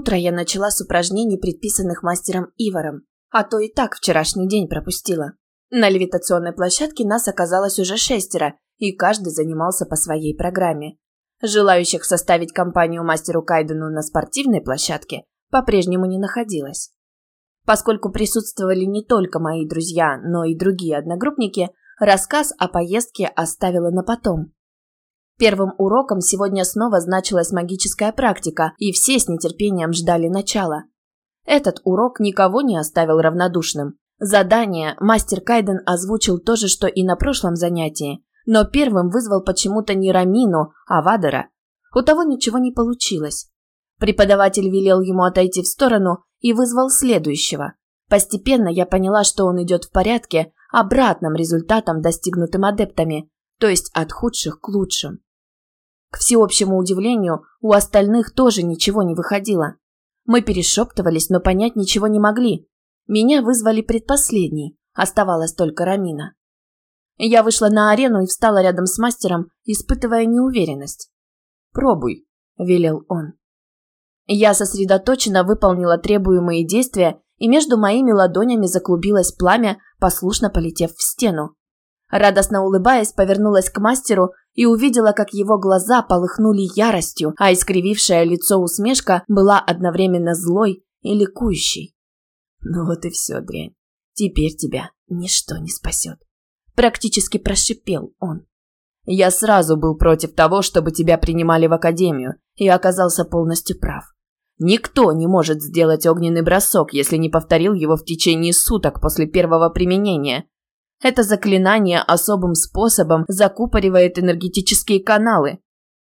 Утро я начала с упражнений, предписанных мастером Иваром, а то и так вчерашний день пропустила. На левитационной площадке нас оказалось уже шестеро, и каждый занимался по своей программе. Желающих составить компанию мастеру Кайдену на спортивной площадке по-прежнему не находилось. Поскольку присутствовали не только мои друзья, но и другие одногруппники, рассказ о поездке оставила на потом. Первым уроком сегодня снова значилась магическая практика, и все с нетерпением ждали начала. Этот урок никого не оставил равнодушным. Задание мастер Кайден озвучил то же, что и на прошлом занятии, но первым вызвал почему-то не Рамину, а Вадера. У того ничего не получилось. Преподаватель велел ему отойти в сторону и вызвал следующего. Постепенно я поняла, что он идет в порядке, обратным результатом, достигнутым адептами, то есть от худших к лучшим. К всеобщему удивлению, у остальных тоже ничего не выходило. Мы перешептывались, но понять ничего не могли. Меня вызвали предпоследней, оставалась только Рамина. Я вышла на арену и встала рядом с мастером, испытывая неуверенность. «Пробуй», – велел он. Я сосредоточенно выполнила требуемые действия, и между моими ладонями заклубилось пламя, послушно полетев в стену. Радостно улыбаясь, повернулась к мастеру и увидела, как его глаза полыхнули яростью, а искривившее лицо усмешка была одновременно злой и ликующей. «Ну вот и все, дрянь. Теперь тебя ничто не спасет», – практически прошипел он. «Я сразу был против того, чтобы тебя принимали в академию, и оказался полностью прав. Никто не может сделать огненный бросок, если не повторил его в течение суток после первого применения, это заклинание особым способом закупоривает энергетические каналы.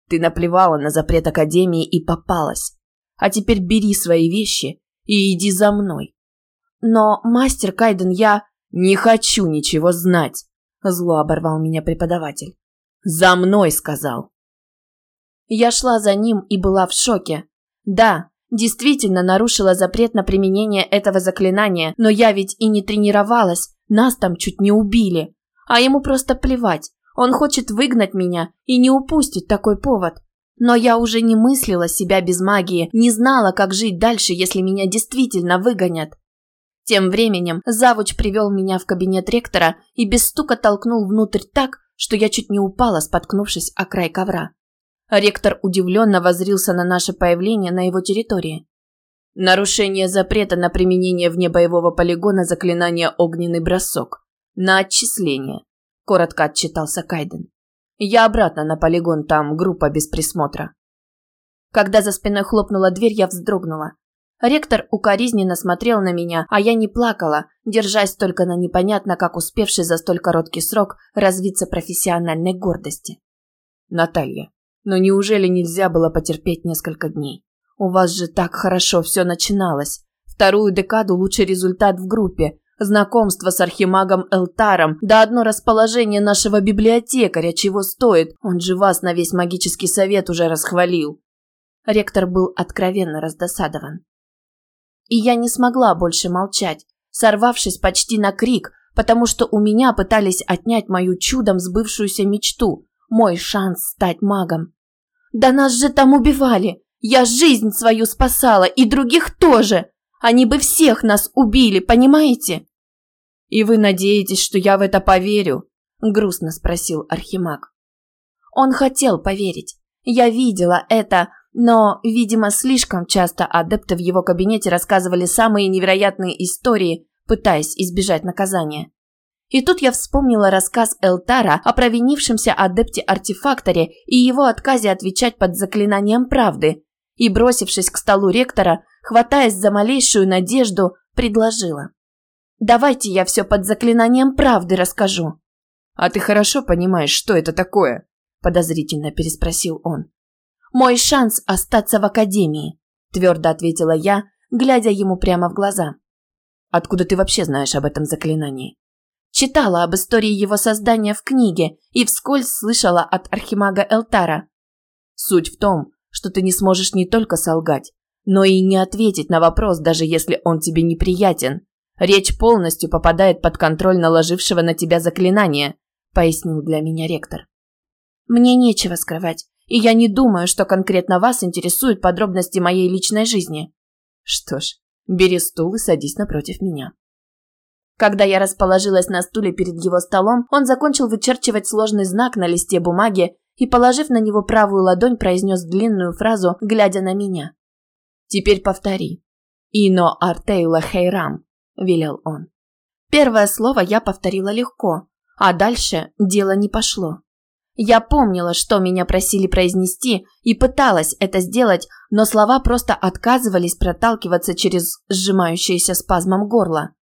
Ты наплевала на запрет Академии и попалась. А теперь бери свои вещи и иди за мной. Но, мастер Кайден, я... Не хочу ничего знать. Зло оборвал меня преподаватель. За мной, сказал. Я шла за ним и была в шоке. Да, действительно нарушила запрет на применение этого заклинания, но я ведь и не тренировалась, нас там чуть не убили. А ему просто плевать. Он хочет выгнать меня и не упустит такой повод. Но я уже не мыслила себя без магии, не знала, как жить дальше, если меня действительно выгонят. Тем временем завуч привел меня в кабинет ректора и без стука толкнул внутрь так, что я чуть не упала, споткнувшись о край ковра. Ректор удивленно возрился на наше появление на его территории. Нарушение запрета на применение вне боевого полигона заклинания «Огненный бросок». На отчисление. Коротко отчитался Кайден. Я обратно на полигон, там группа без присмотра. Когда за спиной хлопнула дверь, я вздрогнула. Ректор укоризненно смотрел на меня, а я не плакала, держась только на непонятно как успевшей за столь короткий срок развиться профессиональной гордости. Наталья, но неужели нельзя было потерпеть несколько дней? У вас же так хорошо все начиналось. Вторую декаду лучший результат в группе. Знакомство с архимагом Элтаром, да одно расположение нашего библиотекаря, чего стоит. Он же вас на весь магический совет уже расхвалил. Ректор был откровенно раздосадован. И я не смогла больше молчать, сорвавшись почти на крик, потому что у меня пытались отнять мою чудом сбывшуюся мечту, мой шанс стать магом. «Да нас же там убивали! Я жизнь свою спасала, и других тоже. Они бы всех нас убили, понимаете? И вы надеетесь, что я в это поверю? Грустно спросил Архимаг. Он хотел поверить. Я видела это, но, видимо, слишком часто адепты в его кабинете рассказывали самые невероятные истории, пытаясь избежать наказания. И тут я вспомнила рассказ Элтара о провинившемся адепте-артефакторе и его отказе отвечать под заклинанием правды, и, бросившись к столу ректора, хватаясь за малейшую надежду, предложила. «Давайте я все под заклинанием правды расскажу». «А ты хорошо понимаешь, что это такое?» – подозрительно переспросил он. «Мой шанс остаться в академии», – твердо ответила я, глядя ему прямо в глаза. «Откуда ты вообще знаешь об этом заклинании?» Читала об истории его создания в книге и вскользь слышала от архимага Элтара. Суть в том, что ты не сможешь не только солгать, но и не ответить на вопрос, даже если он тебе неприятен. Речь полностью попадает под контроль наложившего на тебя заклинания, пояснил для меня ректор. Мне нечего скрывать, и я не думаю, что конкретно вас интересуют подробности моей личной жизни. Что ж, бери стул и садись напротив меня. Когда я расположилась на стуле перед его столом, он закончил вычерчивать сложный знак на листе бумаги и, положив на него правую ладонь, произнес длинную фразу, глядя на меня. «Теперь повтори. Ино артейла хейрам», – велел он. Первое слово я повторила легко, а дальше дело не пошло. Я помнила, что меня просили произнести, и пыталась это сделать, но слова просто отказывались проталкиваться через сжимающееся спазмом горло.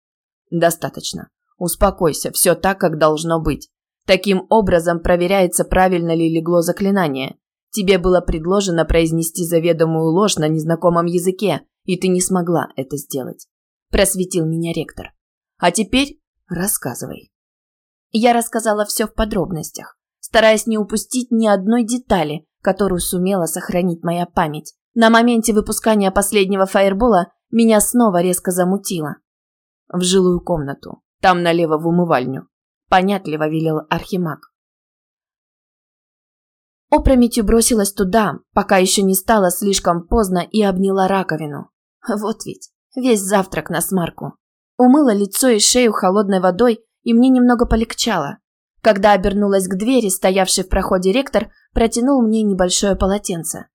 Достаточно. Успокойся, все так, как должно быть. Таким образом проверяется, правильно ли легло заклинание. Тебе было предложено произнести заведомую ложь на незнакомом языке, и ты не смогла это сделать. Просветил меня ректор. А теперь рассказывай. Я рассказала все в подробностях, стараясь не упустить ни одной детали, которую сумела сохранить моя память. На моменте выпускания последнего фаербола меня снова резко замутило. В жилую комнату. Там налево в умывальню. Понятливо велел Архимаг. Опрометью бросилась туда, пока еще не стало слишком поздно и обняла раковину. Вот ведь, весь завтрак на смарку. Умыла лицо и шею холодной водой, и мне немного полегчало. Когда обернулась к двери, стоявший в проходе ректор протянул мне небольшое полотенце.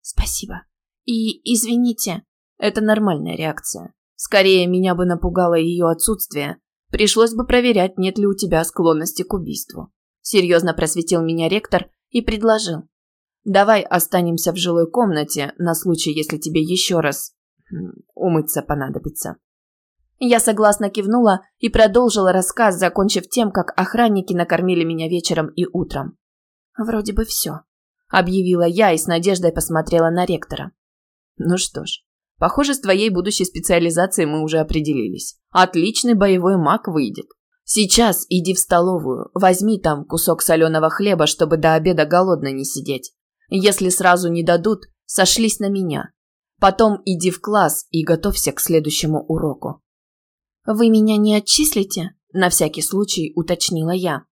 «Спасибо. И извините, это нормальная реакция. Скорее, меня бы напугало ее отсутствие. Пришлось бы проверять, нет ли у тебя склонности к убийству. Серьезно просветил меня ректор и предложил. Давай останемся в жилой комнате на случай, если тебе еще раз умыться понадобится. Я согласно кивнула и продолжила рассказ, закончив тем, как охранники накормили меня вечером и утром. «Вроде бы все», – объявила я и с надеждой посмотрела на ректора. «Ну что ж, Похоже, с твоей будущей специализацией мы уже определились. Отличный боевой маг выйдет. Сейчас иди в столовую, возьми там кусок соленого хлеба, чтобы до обеда голодно не сидеть. Если сразу не дадут, сошлись на меня. Потом иди в класс и готовься к следующему уроку. Вы меня не отчислите? На всякий случай уточнила я.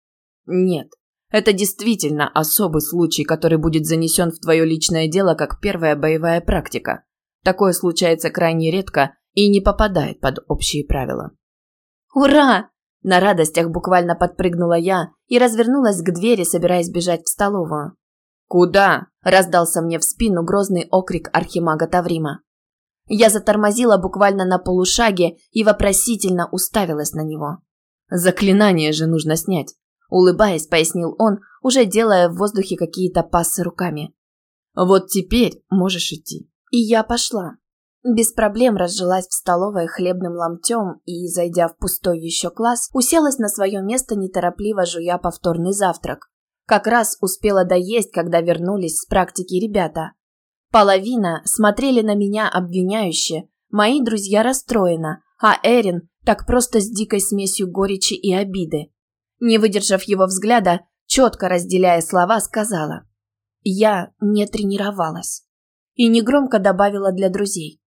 Нет. Это действительно особый случай, который будет занесен в твое личное дело как первая боевая практика. Такое случается крайне редко и не попадает под общие правила. «Ура!» На радостях буквально подпрыгнула я и развернулась к двери, собираясь бежать в столовую. «Куда?» – раздался мне в спину грозный окрик архимага Таврима. Я затормозила буквально на полушаге и вопросительно уставилась на него. «Заклинание же нужно снять», – улыбаясь, пояснил он, уже делая в воздухе какие-то пассы руками. «Вот теперь можешь идти». И я пошла. Без проблем разжилась в столовой хлебным ломтем и, зайдя в пустой еще класс, уселась на свое место, неторопливо жуя повторный завтрак. Как раз успела доесть, когда вернулись с практики ребята. Половина смотрели на меня обвиняюще, мои друзья расстроена, а Эрин так просто с дикой смесью горечи и обиды. Не выдержав его взгляда, четко разделяя слова, сказала «Я не тренировалась» и негромко добавила для друзей.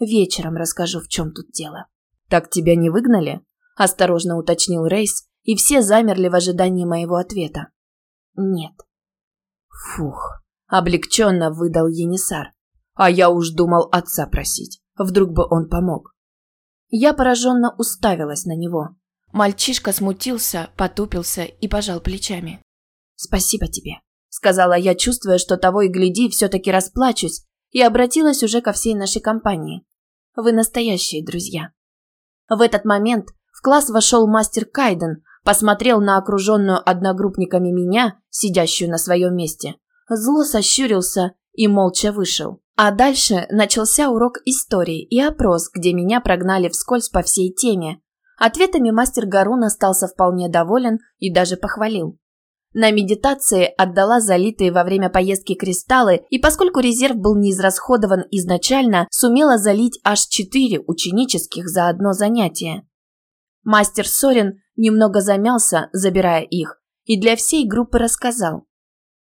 «Вечером расскажу, в чем тут дело». «Так тебя не выгнали?» – осторожно уточнил Рейс, и все замерли в ожидании моего ответа. «Нет». «Фух», – облегченно выдал Енисар. «А я уж думал отца просить. Вдруг бы он помог». Я пораженно уставилась на него. Мальчишка смутился, потупился и пожал плечами. «Спасибо тебе», – сказала я, чувствуя, что того и гляди, все-таки расплачусь, и обратилась уже ко всей нашей компании. Вы настоящие друзья. В этот момент в класс вошел мастер Кайден, посмотрел на окруженную одногруппниками меня, сидящую на своем месте, зло сощурился и молча вышел. А дальше начался урок истории и опрос, где меня прогнали вскользь по всей теме. Ответами мастер Гарун остался вполне доволен и даже похвалил. На медитации отдала залитые во время поездки кристаллы, и поскольку резерв был не израсходован изначально, сумела залить аж четыре ученических за одно занятие. Мастер Сорин немного замялся, забирая их, и для всей группы рассказал.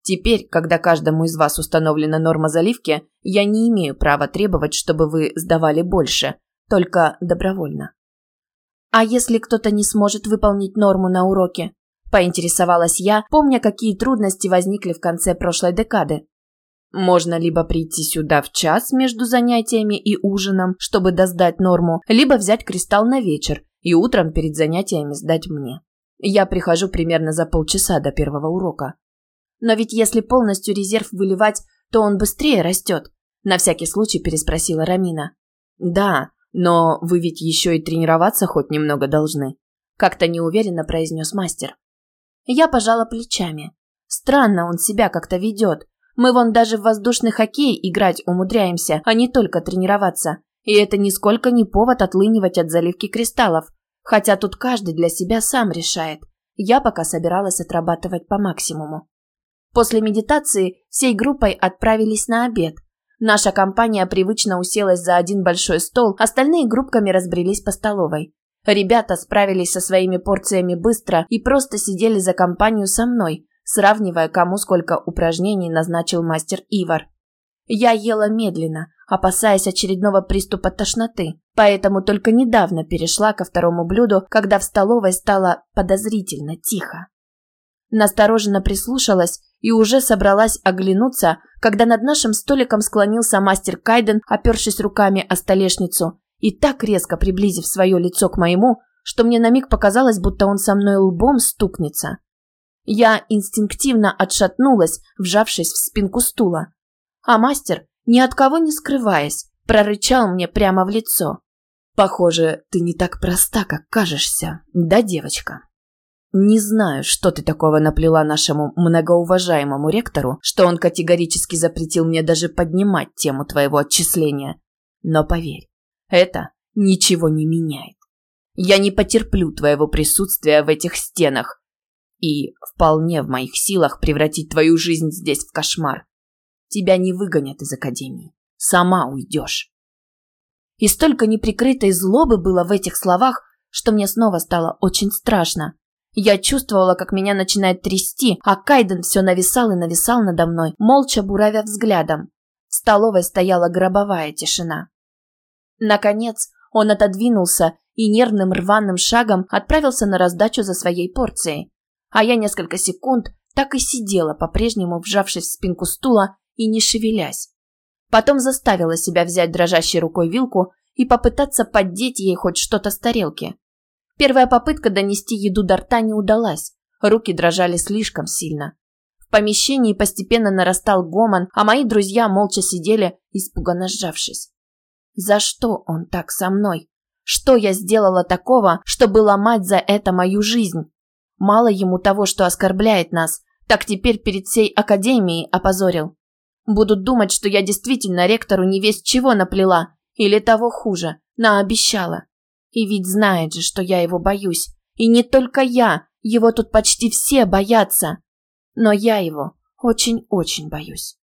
Теперь, когда каждому из вас установлена норма заливки, я не имею права требовать, чтобы вы сдавали больше, только добровольно. А если кто-то не сможет выполнить норму на уроке? Поинтересовалась я, помня, какие трудности возникли в конце прошлой декады. Можно либо прийти сюда в час между занятиями и ужином, чтобы доздать норму, либо взять кристалл на вечер и утром перед занятиями сдать мне. Я прихожу примерно за полчаса до первого урока. Но ведь если полностью резерв выливать, то он быстрее растет. На всякий случай переспросила Рамина. Да, но вы ведь еще и тренироваться хоть немного должны. Как-то неуверенно произнес мастер. Я пожала плечами. Странно он себя как-то ведет. Мы вон даже в воздушный хоккей играть умудряемся, а не только тренироваться. И это нисколько не повод отлынивать от заливки кристаллов. Хотя тут каждый для себя сам решает. Я пока собиралась отрабатывать по максимуму. После медитации всей группой отправились на обед. Наша компания привычно уселась за один большой стол, остальные группками разбрелись по столовой. Ребята справились со своими порциями быстро и просто сидели за компанию со мной, сравнивая, кому сколько упражнений назначил мастер Ивар. Я ела медленно, опасаясь очередного приступа тошноты, поэтому только недавно перешла ко второму блюду, когда в столовой стало подозрительно тихо. Настороженно прислушалась и уже собралась оглянуться, когда над нашим столиком склонился мастер Кайден, опершись руками о столешницу, и так резко приблизив свое лицо к моему, что мне на миг показалось, будто он со мной лбом стукнется. Я инстинктивно отшатнулась, вжавшись в спинку стула. А мастер, ни от кого не скрываясь, прорычал мне прямо в лицо. «Похоже, ты не так проста, как кажешься, да, девочка?» Не знаю, что ты такого наплела нашему многоуважаемому ректору, что он категорически запретил мне даже поднимать тему твоего отчисления. Но поверь, это ничего не меняет. Я не потерплю твоего присутствия в этих стенах, и вполне в моих силах превратить твою жизнь здесь в кошмар. Тебя не выгонят из академии. Сама уйдешь. И столько неприкрытой злобы было в этих словах, что мне снова стало очень страшно. Я чувствовала, как меня начинает трясти, а Кайден все нависал и нависал надо мной, молча буравя взглядом. В столовой стояла гробовая тишина. Наконец, он отодвинулся и нервным рваным шагом отправился на раздачу за своей порцией а я несколько секунд так и сидела, по-прежнему вжавшись в спинку стула и не шевелясь. Потом заставила себя взять дрожащей рукой вилку и попытаться поддеть ей хоть что-то с тарелки. Первая попытка донести еду до рта не удалась, руки дрожали слишком сильно. В помещении постепенно нарастал гомон, а мои друзья молча сидели, испуганно сжавшись. За что он так со мной? Что я сделала такого, чтобы ломать за это мою жизнь? Мало ему того, что оскорбляет нас, так теперь перед всей академией опозорил. Будут думать, что я действительно ректору не весь чего наплела, или того хуже, наобещала. И ведь знает же, что я его боюсь. И не только я, его тут почти все боятся. Но я его очень-очень боюсь.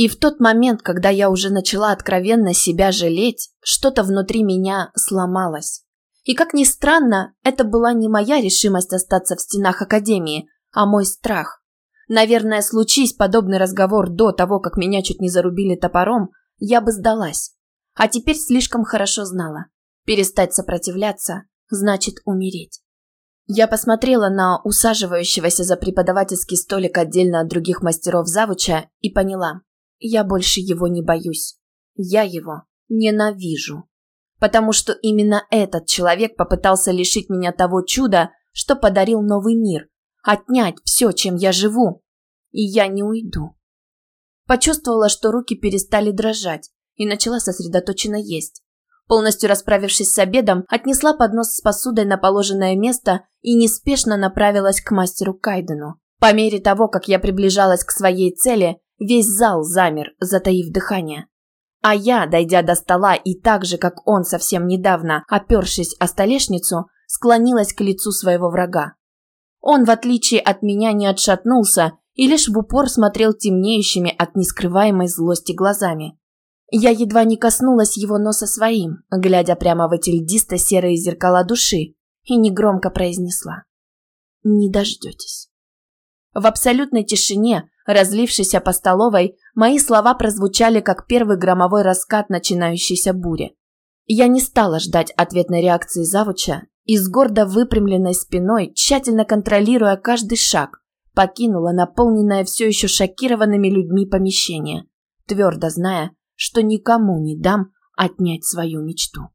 И в тот момент, когда я уже начала откровенно себя жалеть, что-то внутри меня сломалось. И как ни странно, это была не моя решимость остаться в стенах Академии, а мой страх. Наверное, случись подобный разговор до того, как меня чуть не зарубили топором, я бы сдалась. А теперь слишком хорошо знала. Перестать сопротивляться значит умереть. Я посмотрела на усаживающегося за преподавательский столик отдельно от других мастеров завуча и поняла. Я больше его не боюсь. Я его ненавижу потому что именно этот человек попытался лишить меня того чуда, что подарил новый мир, отнять все, чем я живу. И я не уйду. Почувствовала, что руки перестали дрожать, и начала сосредоточенно есть. Полностью расправившись с обедом, отнесла поднос с посудой на положенное место и неспешно направилась к мастеру Кайдену. По мере того, как я приближалась к своей цели, весь зал замер, затаив дыхание. А я, дойдя до стола и так же, как он совсем недавно, опершись о столешницу, склонилась к лицу своего врага. Он, в отличие от меня, не отшатнулся и лишь в упор смотрел темнеющими от нескрываемой злости глазами. Я едва не коснулась его носа своим, глядя прямо в эти льдисто-серые зеркала души, и негромко произнесла. «Не дождетесь». В абсолютной тишине, разлившейся по столовой, мои слова прозвучали как первый громовой раскат начинающейся бури. Я не стала ждать ответной реакции завуча и с гордо выпрямленной спиной, тщательно контролируя каждый шаг, покинула наполненное все еще шокированными людьми помещение, твердо зная, что никому не дам отнять свою мечту.